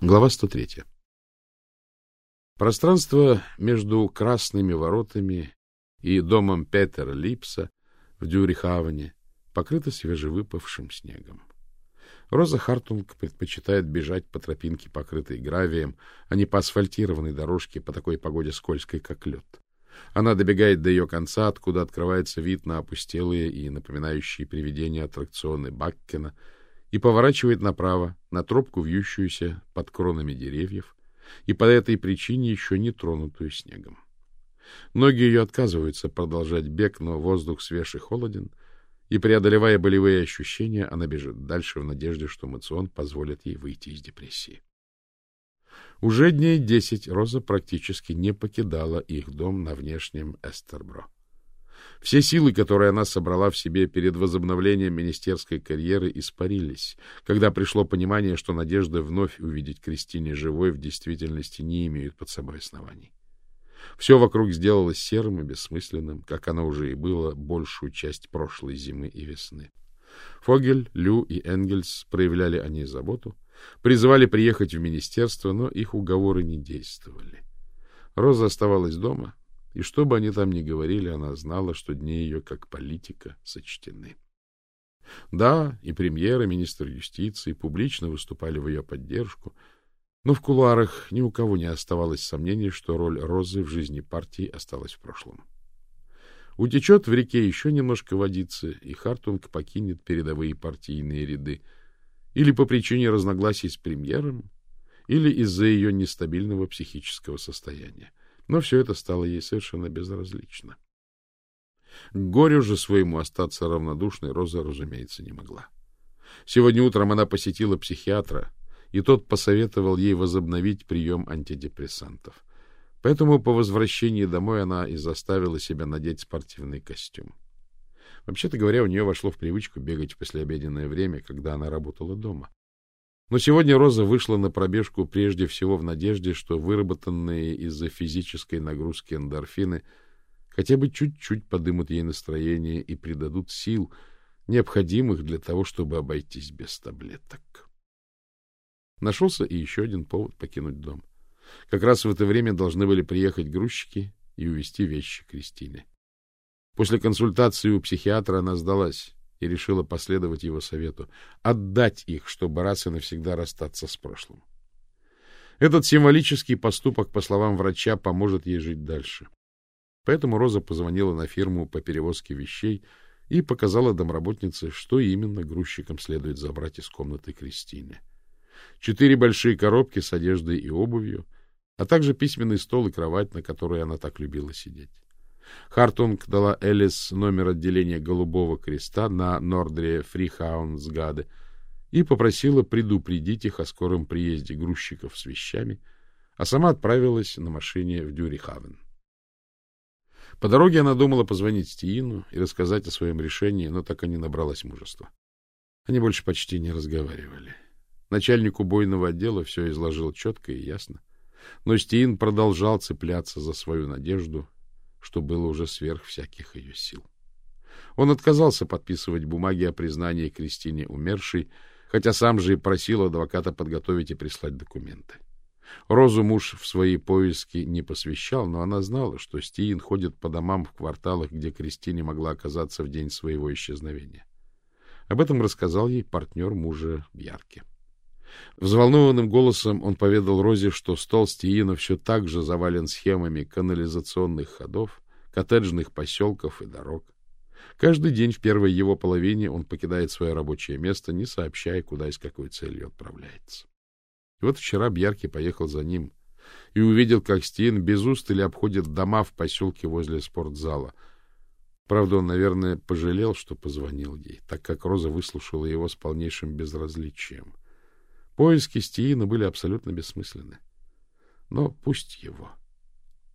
Глава 103. Пространство между Красными воротами и домом Петера Липса в Дюрихавене покрыто свежевыпавшим снегом. Роза Хартунг предпочитает бежать по тропинке, покрытой гравием, а не по асфальтированной дорожке по такой погоде скользкой, как лед. Она добегает до ее конца, откуда открывается вид на опустелые и напоминающие привидения аттракционы Баккена — и поворачивает направо, на тропку, вьющуюся под кронами деревьев, и по этой причине еще не тронутую снегом. Ноги ее отказываются продолжать бег, но воздух свеж и холоден, и, преодолевая болевые ощущения, она бежит дальше в надежде, что мацион позволит ей выйти из депрессии. Уже дней десять Роза практически не покидала их дом на внешнем Эстербро. Все силы, которые она собрала в себе перед возобновлением министерской карьеры, испарились, когда пришло понимание, что надежда вновь увидеть Кристине живой в действительности не имеют под собой оснований. Все вокруг сделалось серым и бессмысленным, как оно уже и было большую часть прошлой зимы и весны. Фогель, Лю и Энгельс проявляли о ней заботу, призывали приехать в министерство, но их уговоры не действовали. Роза оставалась дома, и что бы они там ни говорили, она знала, что дни ее, как политика, сочтены. Да, и премьер, и министр юстиции публично выступали в ее поддержку, но в кулуарах ни у кого не оставалось сомнений, что роль Розы в жизни партии осталась в прошлом. Утечет в реке еще немножко водицы, и Хартунг покинет передовые партийные ряды, или по причине разногласий с премьером, или из-за ее нестабильного психического состояния. Но все это стало ей совершенно безразлично. К горю же своему остаться равнодушной Роза, разумеется, не могла. Сегодня утром она посетила психиатра, и тот посоветовал ей возобновить прием антидепрессантов. Поэтому по возвращении домой она и заставила себя надеть спортивный костюм. Вообще-то говоря, у нее вошло в привычку бегать в послеобеденное время, когда она работала дома. Но сегодня Роза вышла на пробежку прежде всего в надежде, что выработанные из-за физической нагрузки эндорфины хотя бы чуть-чуть подымут ей настроение и придадут сил, необходимых для того, чтобы обойтись без таблеток. Нашелся и еще один повод покинуть дом. Как раз в это время должны были приехать грузчики и увезти вещи Кристине. После консультации у психиатра она сдалась и решила последовать его совету — отдать их, чтобы раз и навсегда расстаться с прошлым. Этот символический поступок, по словам врача, поможет ей жить дальше. Поэтому Роза позвонила на фирму по перевозке вещей и показала домработнице, что именно грузчикам следует забрать из комнаты Кристины. Четыре большие коробки с одеждой и обувью, а также письменный стол и кровать, на которой она так любила сидеть. Хартунг дала Элис номер отделения Голубого Креста на Нордре Фрихаунсгаде и попросила предупредить их о скором приезде грузчиков с вещами, а сама отправилась на машине в Дюрихавен. По дороге она думала позвонить Стиину и рассказать о своем решении, но так и не набралась мужества. Они больше почти не разговаривали. Начальник убойного отдела все изложил четко и ясно, но Стиин продолжал цепляться за свою надежду что было уже сверх всяких ее сил. Он отказался подписывать бумаги о признании Кристине умершей, хотя сам же и просил адвоката подготовить и прислать документы. Розу муж в свои поиски не посвящал, но она знала, что Стиин ходит по домам в кварталах, где Кристине могла оказаться в день своего исчезновения. Об этом рассказал ей партнер мужа Бьярки. Взволнованным голосом он поведал Розе, что стол Стиина все так же завален схемами канализационных ходов, коттеджных поселков и дорог. Каждый день в первой его половине он покидает свое рабочее место, не сообщая, куда и с какой целью отправляется. И вот вчера Бьярки поехал за ним и увидел, как Стиин без устали обходит дома в поселке возле спортзала. Правда, он, наверное, пожалел, что позвонил ей, так как Роза выслушала его с полнейшим безразличием. Поиски Стиина были абсолютно бессмысленны. Но пусть его.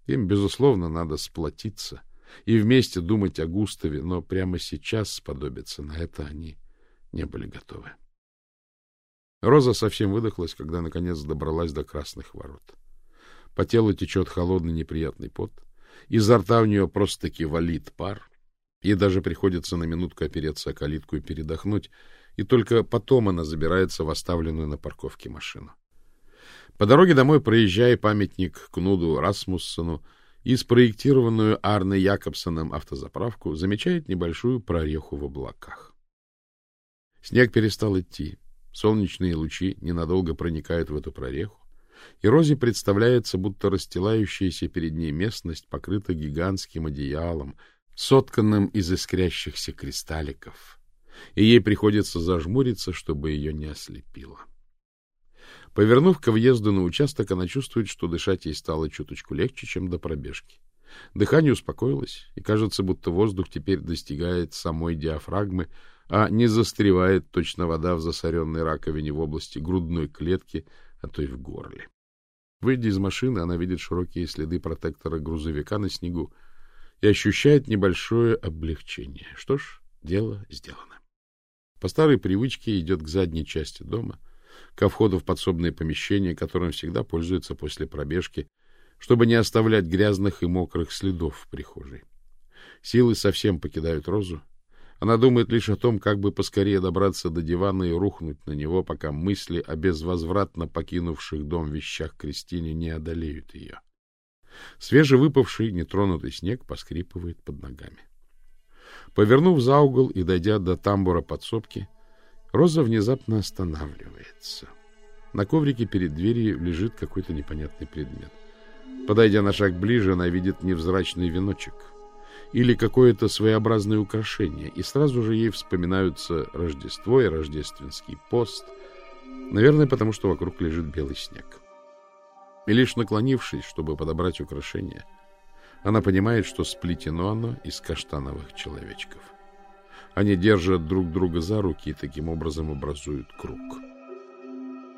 Им, безусловно, надо сплотиться и вместе думать о Густаве, но прямо сейчас сподобиться на это они не были готовы. Роза совсем выдохлась, когда наконец добралась до красных ворот. По телу течет холодный неприятный пот, изо рта у нее просто-таки валит пар, ей даже приходится на минутку опереться о калитку и передохнуть, и только потом она забирается в оставленную на парковке машину. По дороге домой, проезжая памятник Кнуду Расмуссону и спроектированную Арне Якобсоном автозаправку, замечает небольшую прореху в облаках. Снег перестал идти. Солнечные лучи ненадолго проникают в эту прореху, и Розе представляется, будто расстилающаяся перед ней местность покрыта гигантским одеялом, сотканным из искрящихся кристалликов, и ей приходится зажмуриться, чтобы ее не ослепило. Повернув к въезду на участок, она чувствует, что дышать ей стало чуточку легче, чем до пробежки. Дыхание успокоилось, и кажется, будто воздух теперь достигает самой диафрагмы, а не застревает точно вода в засоренной раковине в области грудной клетки, а то и в горле. Выйдя из машины, она видит широкие следы протектора грузовика на снегу и ощущает небольшое облегчение. Что ж, дело сделано. По старой привычке идет к задней части дома, ко входу в подсобное помещение, которым всегда пользуется после пробежки, чтобы не оставлять грязных и мокрых следов в прихожей. Силы совсем покидают Розу. Она думает лишь о том, как бы поскорее добраться до дивана и рухнуть на него, пока мысли о безвозвратно покинувших дом вещах Кристине не одолеют ее. Свежевыпавший нетронутый снег поскрипывает под ногами. Повернув за угол и дойдя до тамбура подсобки, Роза внезапно останавливается. На коврике перед дверью лежит какой-то непонятный предмет. Подойдя на шаг ближе, она видит невзрачный веночек или какое-то своеобразное украшение, и сразу же ей вспоминаются Рождество и рождественский пост, наверное, потому что вокруг лежит белый снег. И лишь наклонившись, чтобы подобрать украшение, она понимает, что сплетено оно из каштановых человечков. Они держат друг друга за руки и таким образом образуют круг.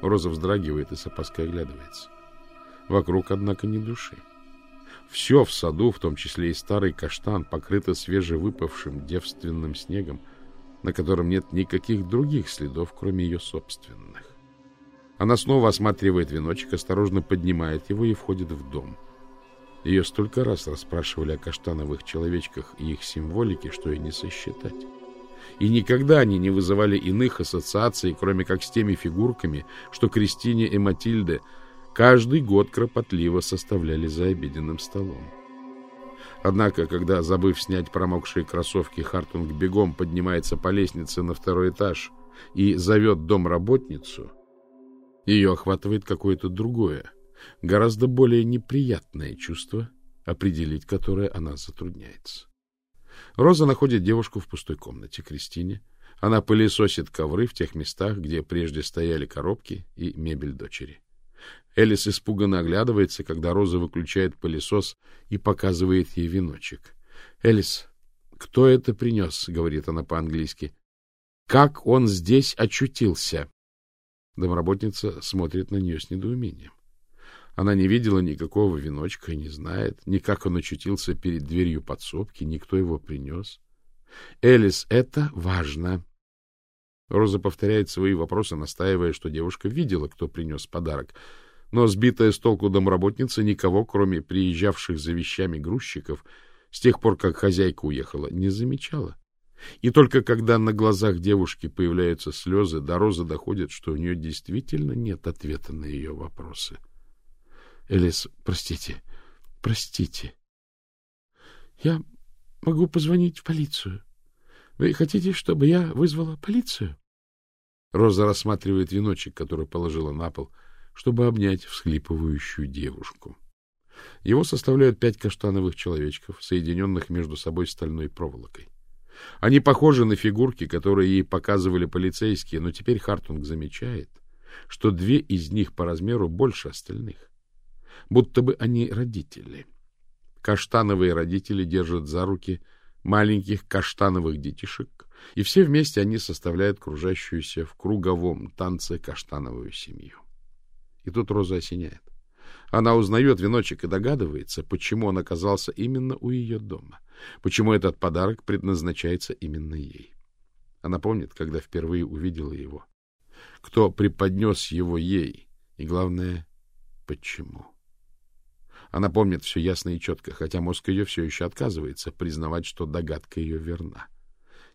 Роза вздрагивает и с опаской оглядывается. Вокруг, однако, ни души. Все в саду, в том числе и старый каштан, покрыто свежевыпавшим девственным снегом, на котором нет никаких других следов, кроме ее собственных. Она снова осматривает веночек, осторожно поднимает его и входит в дом. Ее столько раз расспрашивали о каштановых человечках и их символике, что и не сосчитать. И никогда они не вызывали иных ассоциаций, кроме как с теми фигурками, что Кристине и Матильде – каждый год кропотливо составляли за обеденным столом. Однако, когда, забыв снять промокшие кроссовки, Хартунг бегом поднимается по лестнице на второй этаж и зовет домработницу, ее охватывает какое-то другое, гораздо более неприятное чувство, определить которое она затрудняется. Роза находит девушку в пустой комнате Кристине. Она пылесосит ковры в тех местах, где прежде стояли коробки и мебель дочери. Элис испуганно оглядывается, когда Роза выключает пылесос и показывает ей веночек. — Элис, кто это принес? — говорит она по-английски. — Как он здесь очутился? Домработница смотрит на нее с недоумением. Она не видела никакого веночка и не знает, ни как он очутился перед дверью подсобки, ни кто его принес. — Элис, это важно. Роза повторяет свои вопросы, настаивая, что девушка видела, кто принес подарок — но сбитая с толку домработница никого, кроме приезжавших за вещами грузчиков, с тех пор, как хозяйка уехала, не замечала. И только когда на глазах девушки появляются слезы, до Розы доходит, что у нее действительно нет ответа на ее вопросы. — Элис, простите, простите. — Я могу позвонить в полицию. Вы хотите, чтобы я вызвала полицию? Роза рассматривает веночек, который положила на пол, — чтобы обнять всхлипывающую девушку. Его составляют пять каштановых человечков, соединенных между собой стальной проволокой. Они похожи на фигурки, которые ей показывали полицейские, но теперь Хартунг замечает, что две из них по размеру больше остальных. Будто бы они родители. Каштановые родители держат за руки маленьких каштановых детишек, и все вместе они составляют кружащуюся в круговом танце каштановую семью. И тут Роза осеняет. Она узнает веночек и догадывается, почему он оказался именно у ее дома, почему этот подарок предназначается именно ей. Она помнит, когда впервые увидела его, кто преподнес его ей, и, главное, почему. Она помнит все ясно и четко, хотя мозг ее все еще отказывается признавать, что догадка ее верна.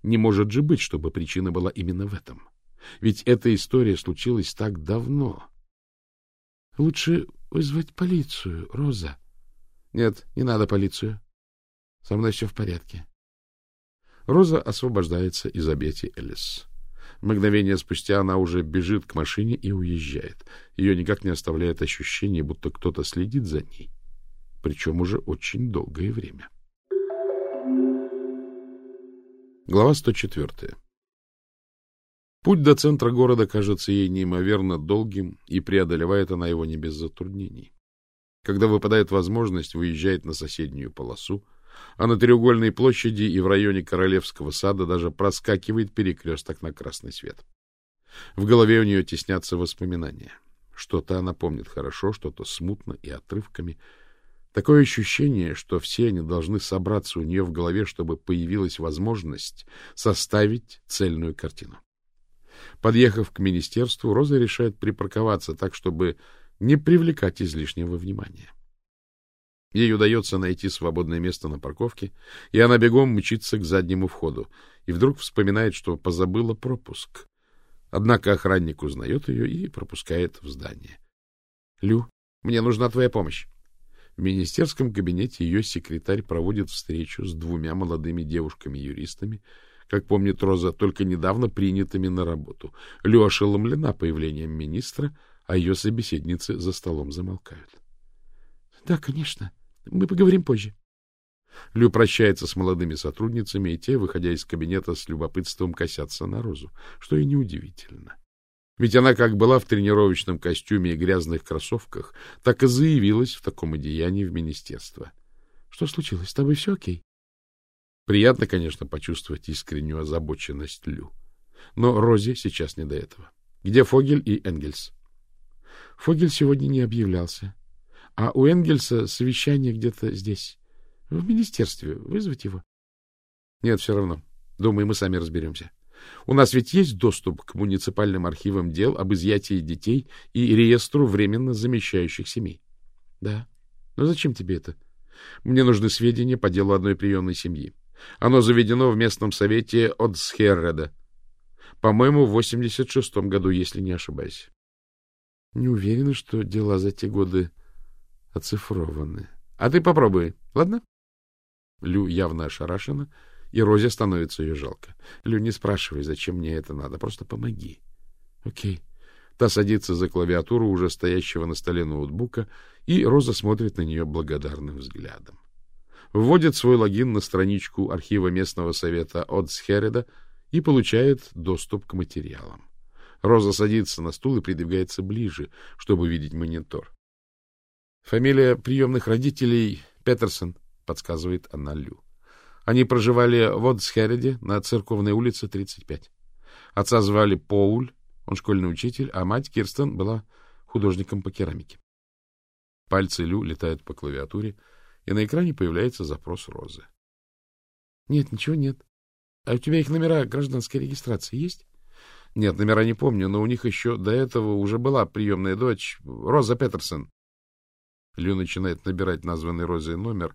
Не может же быть, чтобы причина была именно в этом. Ведь эта история случилась так давно, — Лучше вызвать полицию, Роза. — Нет, не надо полицию. Со мной все в порядке. Роза освобождается из объятий Элис. Мгновение спустя она уже бежит к машине и уезжает. Ее никак не оставляет ощущение, будто кто-то следит за ней. Причем уже очень долгое время. Глава 104. Путь до центра города кажется ей неимоверно долгим, и преодолевает она его не без затруднений. Когда выпадает возможность, выезжает на соседнюю полосу, а на треугольной площади и в районе Королевского сада даже проскакивает перекресток на красный свет. В голове у нее теснятся воспоминания. Что-то она помнит хорошо, что-то смутно и отрывками. Такое ощущение, что все они должны собраться у нее в голове, чтобы появилась возможность составить цельную картину. Подъехав к министерству, Роза решает припарковаться так, чтобы не привлекать излишнего внимания. Ей удается найти свободное место на парковке, и она бегом мчится к заднему входу, и вдруг вспоминает, что позабыла пропуск. Однако охранник узнает ее и пропускает в здание. — Лю, мне нужна твоя помощь. В министерском кабинете ее секретарь проводит встречу с двумя молодыми девушками-юристами, как помнит Роза, только недавно принятыми на работу. Лю ошеломлена появлением министра, а ее собеседницы за столом замолкают. — Да, конечно. Мы поговорим позже. Лю прощается с молодыми сотрудницами, и те, выходя из кабинета, с любопытством косятся на Розу, что и неудивительно. Ведь она как была в тренировочном костюме и грязных кроссовках, так и заявилась в таком одеянии в министерство. — Что случилось? С тобой все окей? Приятно, конечно, почувствовать искреннюю озабоченность Лю. Но Розе сейчас не до этого. Где Фогель и Энгельс? Фогель сегодня не объявлялся. А у Энгельса совещание где-то здесь. В министерстве. Вызвать его? Нет, все равно. Думаю, мы сами разберемся. У нас ведь есть доступ к муниципальным архивам дел об изъятии детей и реестру временно замещающих семей. Да. Но зачем тебе это? Мне нужны сведения по делу одной приемной семьи. Оно заведено в местном совете от Схерреда. По-моему, в 86-м году, если не ошибаюсь. Не уверена, что дела за те годы оцифрованы. А ты попробуй, ладно? Лю явно ошарашена, и Розе становится ее жалко. Лю, не спрашивай, зачем мне это надо, просто помоги. Окей. Та садится за клавиатуру уже стоящего на столе ноутбука, и Роза смотрит на нее благодарным взглядом вводит свой логин на страничку архива местного совета Одсхереда и получает доступ к материалам. Роза садится на стул и придвигается ближе, чтобы видеть монитор. Фамилия приемных родителей Петерсон, подсказывает она Лю. Они проживали в Одсхереде на Церковной улице, 35. Отца звали Поуль, он школьный учитель, а мать Кирстен была художником по керамике. Пальцы Лю летают по клавиатуре, и на экране появляется запрос Розы. — Нет, ничего нет. А у тебя их номера гражданской регистрации есть? — Нет, номера не помню, но у них еще до этого уже была приемная дочь Роза Петерсон. Лю начинает набирать названный Розой номер,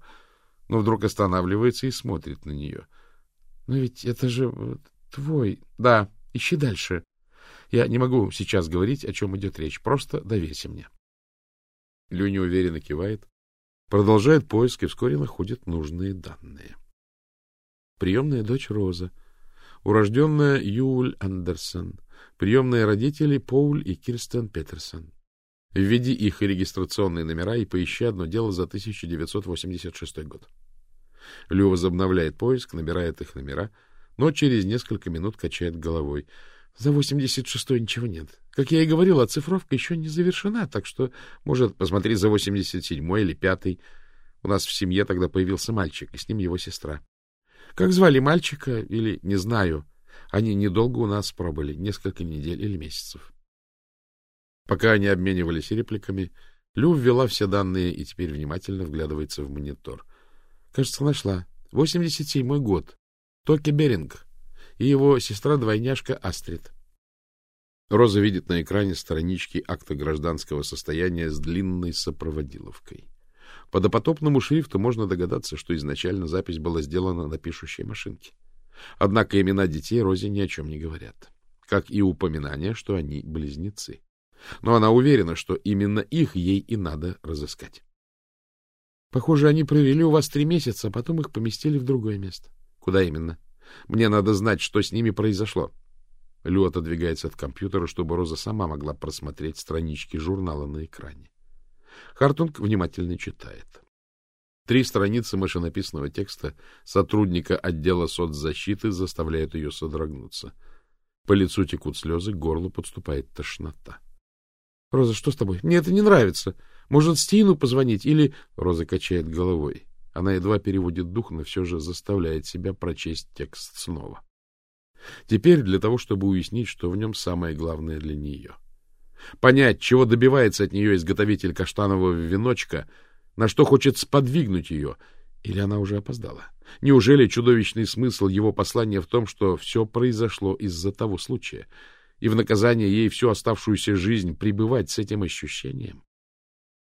но вдруг останавливается и смотрит на нее. — Но ведь это же твой... — Да, ищи дальше. Я не могу сейчас говорить, о чем идет речь. Просто доверься мне. Лю неуверенно кивает, Продолжает поиск и вскоре находит нужные данные. Приемная дочь Роза, урожденная Юль Андерсон, приемные родители Поуль и Кирстен Петерсон. Введи их регистрационные номера и поищи одно дело за 1986 год. Лю возобновляет поиск, набирает их номера, но через несколько минут качает головой. За 86-й ничего нет. Как я и говорил, оцифровка еще не завершена, так что, может, посмотри за 87-й или 5-й. У нас в семье тогда появился мальчик, и с ним его сестра. Как звали мальчика, или не знаю. Они недолго у нас пробыли, несколько недель или месяцев. Пока они обменивались репликами, Лю ввела все данные и теперь внимательно вглядывается в монитор. Кажется, нашла. 87-й год. Токи Беринг и его сестра-двойняшка Астрид. Роза видит на экране странички акта гражданского состояния с длинной сопроводиловкой. По допотопному шрифту можно догадаться, что изначально запись была сделана на пишущей машинке. Однако имена детей Розе ни о чем не говорят, как и упоминание, что они близнецы. Но она уверена, что именно их ей и надо разыскать. Похоже, они провели у вас три месяца, а потом их поместили в другое место. Куда именно? Мне надо знать, что с ними произошло. Лю отодвигается от компьютера, чтобы Роза сама могла просмотреть странички журнала на экране. Хартунг внимательно читает. Три страницы машинописного текста сотрудника отдела соцзащиты заставляют ее содрогнуться. По лицу текут слезы, к горлу подступает тошнота. — Роза, что с тобой? Мне это не нравится. Может, Стину позвонить или... Роза качает головой. Она едва переводит дух, но все же заставляет себя прочесть текст снова. Теперь для того, чтобы уяснить, что в нем самое главное для нее. Понять, чего добивается от нее изготовитель каштанового веночка, на что хочет сподвигнуть ее, или она уже опоздала. Неужели чудовищный смысл его послания в том, что все произошло из-за того случая, и в наказание ей всю оставшуюся жизнь пребывать с этим ощущением?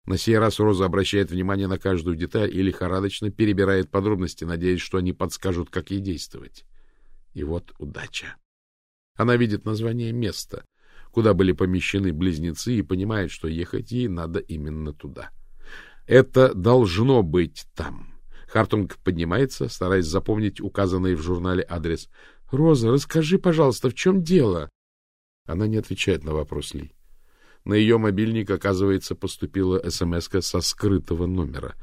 На сей раз Роза обращает внимание на каждую деталь и лихорадочно перебирает подробности, надеясь, что они подскажут, как ей действовать. И вот удача. Она видит название места, куда были помещены близнецы, и понимает, что ехать ей надо именно туда. Это должно быть там. Хартунг поднимается, стараясь запомнить указанный в журнале адрес. — Роза, расскажи, пожалуйста, в чем дело? Она не отвечает на вопрос Ли. На ее мобильник, оказывается, поступила смс со скрытого номера.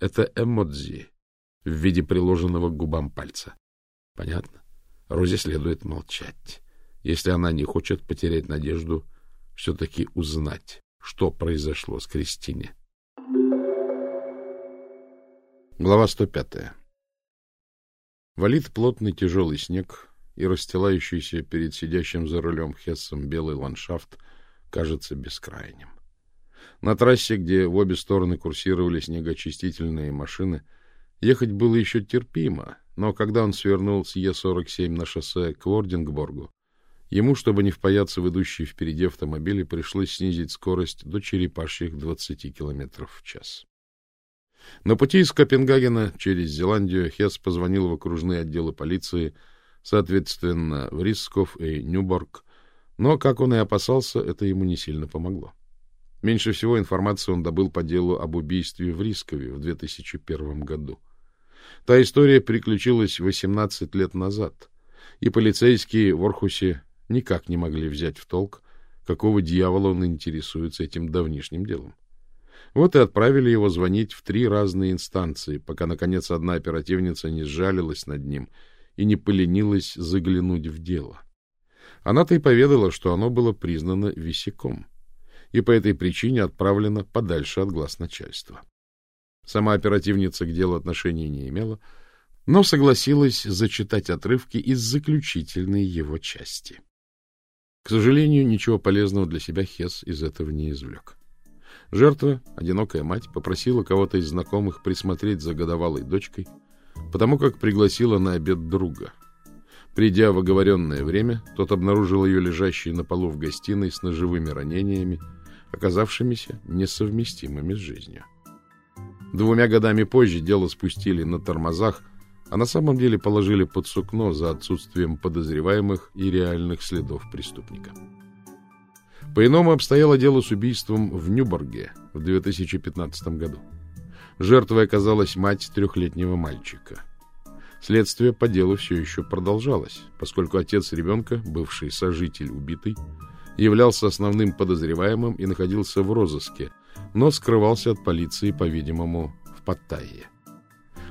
Это эмодзи в виде приложенного к губам пальца. Понятно? Розе следует молчать, если она не хочет потерять надежду все-таки узнать, что произошло с Кристине. Глава 105. Валит плотный тяжелый снег, и расстилающийся перед сидящим за рулем Хессом белый ландшафт кажется бескрайним. На трассе, где в обе стороны курсировали снегоочистительные машины, ехать было еще терпимо, но когда он свернул с Е-47 на шоссе к Вордингборгу, ему, чтобы не впаяться в идущие впереди автомобили, пришлось снизить скорость до черепашьих 20 км в час. На пути из Копенгагена через Зеландию Хесс позвонил в окружные отделы полиции, соответственно, в Рисков и Нюборг, но, как он и опасался, это ему не сильно помогло. Меньше всего информации он добыл по делу об убийстве в Рискове в 2001 году. Та история приключилась 18 лет назад, и полицейские в Орхусе никак не могли взять в толк, какого дьявола он интересуется этим давнишним делом. Вот и отправили его звонить в три разные инстанции, пока, наконец, одна оперативница не сжалилась над ним и не поленилась заглянуть в дело. Она-то и поведала, что оно было признано висяком, и по этой причине отправлено подальше от глаз начальства. Сама оперативница к делу отношения не имела, но согласилась зачитать отрывки из заключительной его части. К сожалению, ничего полезного для себя Хес из этого не извлек. Жертва, одинокая мать, попросила кого-то из знакомых присмотреть за годовалой дочкой, потому как пригласила на обед друга. Придя в оговоренное время, тот обнаружил ее лежащей на полу в гостиной с ножевыми ранениями, оказавшимися несовместимыми с жизнью. Двумя годами позже дело спустили на тормозах, а на самом деле положили под сукно за отсутствием подозреваемых и реальных следов преступника. По-иному обстояло дело с убийством в Нюборге в 2015 году. Жертвой оказалась мать трехлетнего мальчика. Следствие по делу все еще продолжалось, поскольку отец ребенка, бывший сожитель убитый, являлся основным подозреваемым и находился в розыске, но скрывался от полиции, по-видимому, в Паттайе.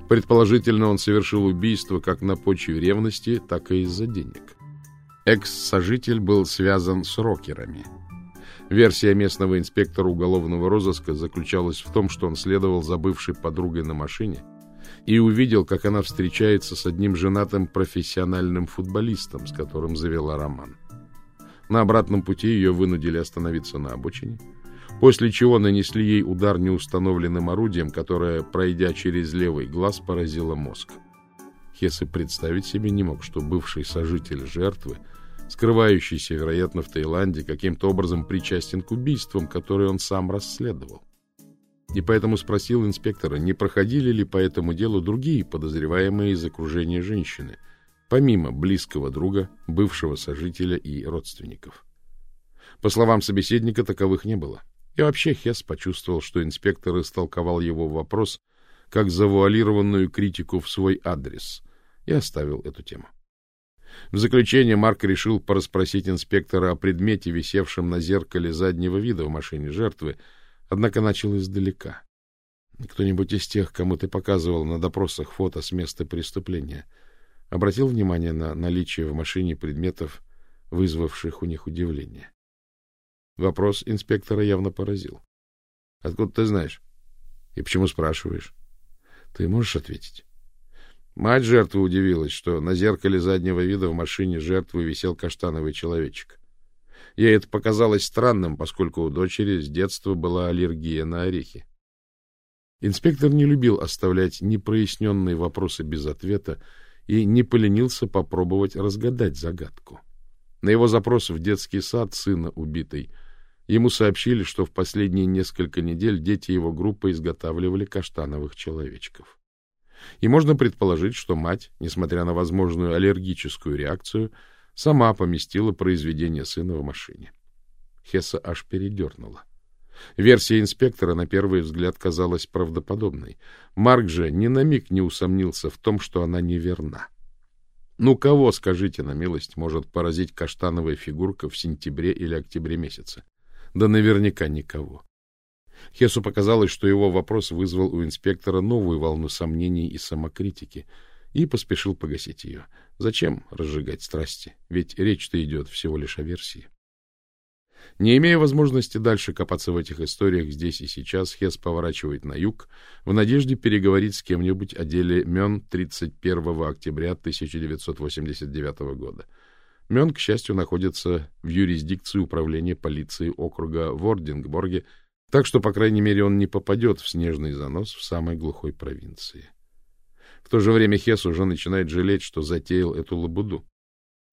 Предположительно, он совершил убийство как на почве ревности, так и из-за денег. Экс-сожитель был связан с рокерами. Версия местного инспектора уголовного розыска заключалась в том, что он следовал за бывшей подругой на машине и увидел, как она встречается с одним женатым профессиональным футболистом, с которым завела роман. На обратном пути ее вынудили остановиться на обочине, после чего нанесли ей удар неустановленным орудием, которое, пройдя через левый глаз, поразило мозг. Хессе представить себе не мог, что бывший сожитель жертвы, скрывающийся, вероятно, в Таиланде, каким-то образом причастен к убийствам, которые он сам расследовал. И поэтому спросил инспектора, не проходили ли по этому делу другие подозреваемые из окружения женщины, помимо близкого друга, бывшего сожителя и родственников. По словам собеседника, таковых не было. И вообще Хесс почувствовал, что инспектор истолковал его вопрос как завуалированную критику в свой адрес, и оставил эту тему. В заключение Марк решил порасспросить инспектора о предмете, висевшем на зеркале заднего вида в машине жертвы, однако начал издалека. Кто-нибудь из тех, кому ты показывал на допросах фото с места преступления, обратил внимание на наличие в машине предметов, вызвавших у них удивление? Вопрос инспектора явно поразил. — Откуда ты знаешь? И почему спрашиваешь? — Ты можешь ответить? Мать жертвы удивилась, что на зеркале заднего вида в машине жертвы висел каштановый человечек. Ей это показалось странным, поскольку у дочери с детства была аллергия на орехи. Инспектор не любил оставлять непроясненные вопросы без ответа и не поленился попробовать разгадать загадку. На его запрос в детский сад сына убитой ему сообщили, что в последние несколько недель дети его группы изготавливали каштановых человечков. И можно предположить, что мать, несмотря на возможную аллергическую реакцию, сама поместила произведение сына в машине. Хесса аж передернула. Версия инспектора на первый взгляд казалась правдоподобной. Марк же ни на миг не усомнился в том, что она неверна. Ну кого, скажите на милость, может поразить каштановая фигурка в сентябре или октябре месяце? Да наверняка никого. Хесу показалось, что его вопрос вызвал у инспектора новую волну сомнений и самокритики, и поспешил погасить ее. Зачем разжигать страсти? Ведь речь-то идет всего лишь о версии. Не имея возможности дальше копаться в этих историях здесь и сейчас, Хес поворачивает на юг в надежде переговорить с кем-нибудь о деле Мён 31 октября 1989 года. Мён, к счастью, находится в юрисдикции управления полиции округа Вордингборге, так что, по крайней мере, он не попадет в снежный занос в самой глухой провинции. В то же время Хес уже начинает жалеть, что затеял эту лабуду.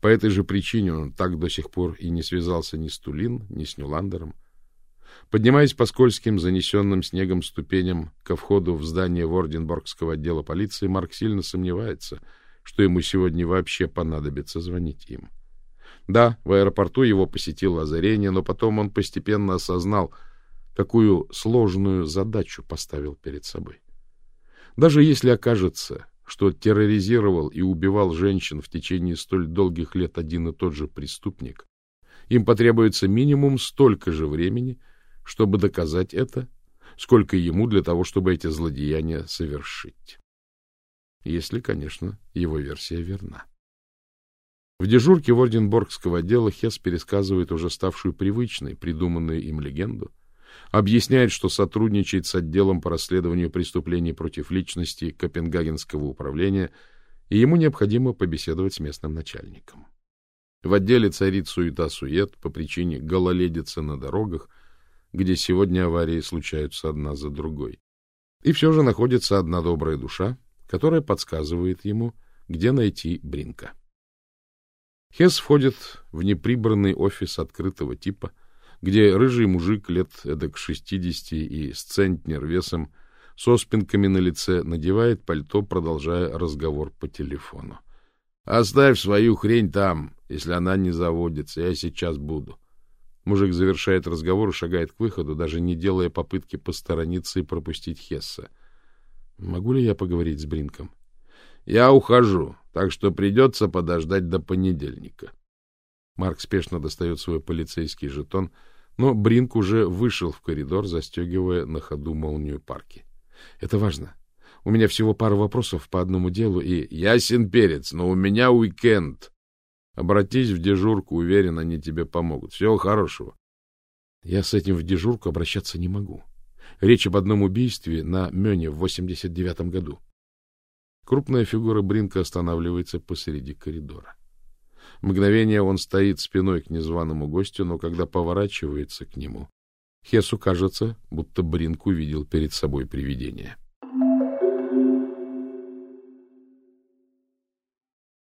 По этой же причине он так до сих пор и не связался ни с Тулин, ни с Нюландером. Поднимаясь по скользким, занесенным снегом ступеням ко входу в здание Ворденборгского отдела полиции, Марк сильно сомневается, что ему сегодня вообще понадобится звонить им. Да, в аэропорту его посетило озарение, но потом он постепенно осознал, какую сложную задачу поставил перед собой. Даже если окажется, что терроризировал и убивал женщин в течение столь долгих лет один и тот же преступник, им потребуется минимум столько же времени, чтобы доказать это, сколько ему для того, чтобы эти злодеяния совершить. Если, конечно, его версия верна. В дежурке Ворденборгского отдела Хесс пересказывает уже ставшую привычной, придуманную им легенду, объясняет, что сотрудничает с отделом по расследованию преступлений против личности Копенгагенского управления, и ему необходимо побеседовать с местным начальником. В отделе царит суета-сует по причине гололедицы на дорогах, где сегодня аварии случаются одна за другой. И все же находится одна добрая душа, которая подсказывает ему, где найти Бринка. Хесс входит в неприбранный офис открытого типа — где рыжий мужик лет эдак шестидесяти и с центнер весом со спинками на лице надевает пальто, продолжая разговор по телефону. — Оставь свою хрень там, если она не заводится, я сейчас буду. Мужик завершает разговор и шагает к выходу, даже не делая попытки посторониться и пропустить Хесса. — Могу ли я поговорить с Бринком? — Я ухожу, так что придется подождать до понедельника. Марк спешно достает свой полицейский жетон, но Бринк уже вышел в коридор, застегивая на ходу молнию парки. — Это важно. У меня всего пара вопросов по одному делу, и... — Ясен перец, но у меня уикенд. Обратись в дежурку, уверен, они тебе помогут. Всего хорошего. Я с этим в дежурку обращаться не могу. Речь об одном убийстве на Мёне в 89-м году. Крупная фигура Бринка останавливается посреди коридора. Мгновение он стоит спиной к незваному гостю, но когда поворачивается к нему, Хесу кажется, будто Бринк увидел перед собой привидение. —